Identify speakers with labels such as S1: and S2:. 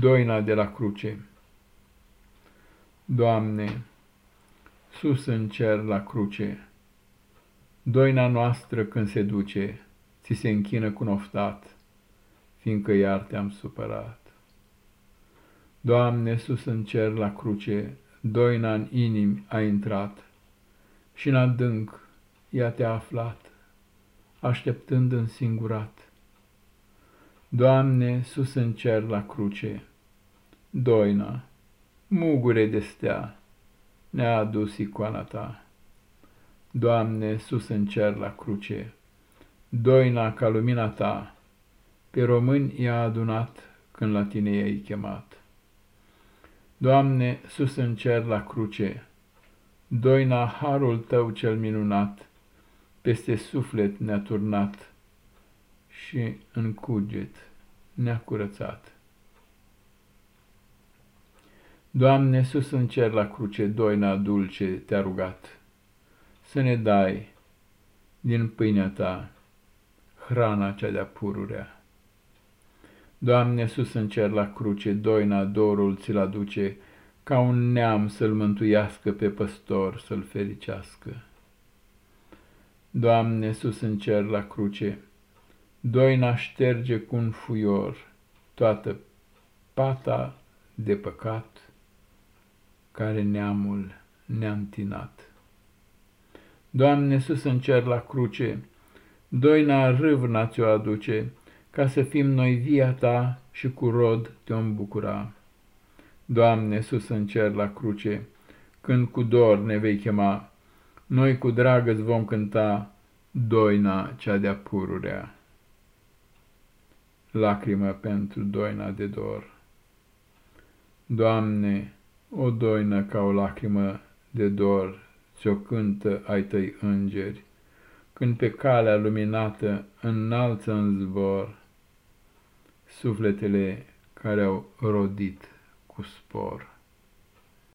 S1: Doina de la cruce Doamne, sus în cer la cruce, Doina noastră când se duce, Ți se închină cu noftat, Fiindcă iar te-am supărat. Doamne, sus în cer la cruce, Doina în inimi a intrat, Și în adânc ea te-a aflat, Așteptând însingurat. Doamne, sus în cer la cruce, Doina, mugure de stea, ne-a adus icoana ta. Doamne, sus în cer la cruce, Doina ca lumina ta, pe români i-a adunat când la tine i-ai chemat. Doamne, sus în cer la cruce, Doina harul tău cel minunat, peste suflet ne-a turnat, și în cuget ne-a curățat. Doamne, sus în cer la cruce, doina dulce te-a rugat, să ne dai din pâinea ta hrana cea de-a pururea. Doamne, sus în cer la cruce, doina dorul ți-l aduce, ca un neam să-l mântuiască pe păstor, să-l fericească. Doamne, sus în cer la cruce, Doina șterge cu un fuior toată pata de păcat care neamul ne-a întinat. Doamne, sus în cer la cruce, doina râvna ți-o aduce, ca să fim noi via ta și cu rod te-om bucura. Doamne, sus în cer la cruce, când cu dor ne vei chema, noi cu drag îți vom cânta doina cea de-a pururea lacrimă pentru doina de dor. Doamne, o doină ca o lacrimă de dor, ți-o cântă ai tăi îngeri, când pe calea luminată înalță în zbor sufletele care au rodit cu spor.